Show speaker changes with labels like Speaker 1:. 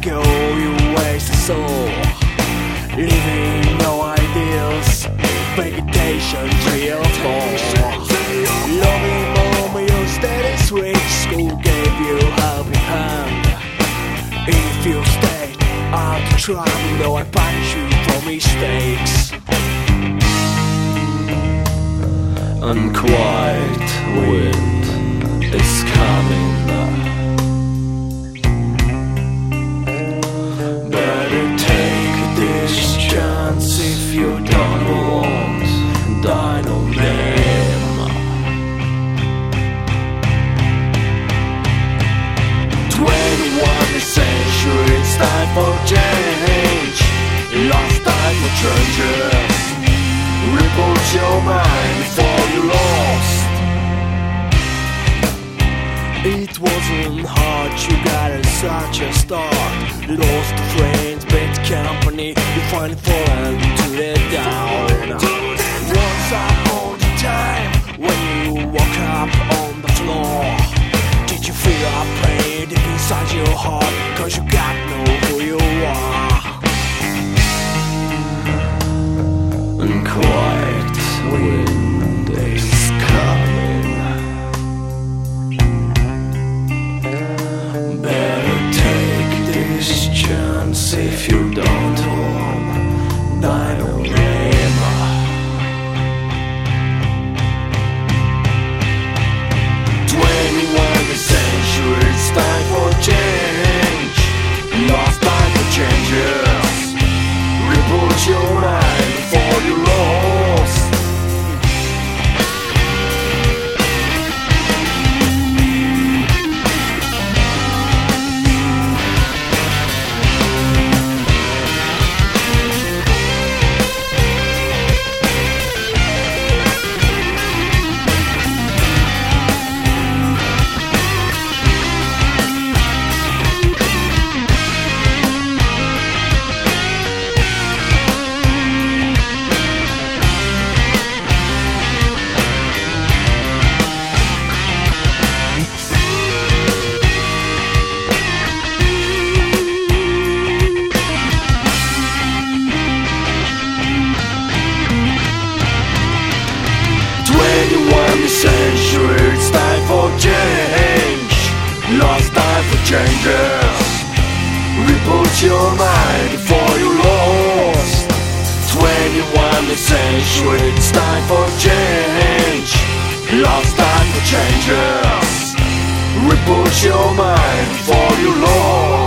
Speaker 1: go, you waste a soul. Living no ideals, vegetation three or four. Loving mom, your steady sweet school gave you helping hand. If you stay out to try, know I punish you for mistakes.
Speaker 2: Unquiet wind is coming. Changes. Reboot your mind before you lost.
Speaker 1: It wasn't hard, you got such a start. Lost friends, bad company, you find fallen to the down. Once upon a time, when you woke up on the floor, did you feel a pain inside your heart? Cause you got
Speaker 2: changes. Reboot your mind before you lost. Twenty-one century, it's time for change. Last time for changes. Reboot your mind before you lost.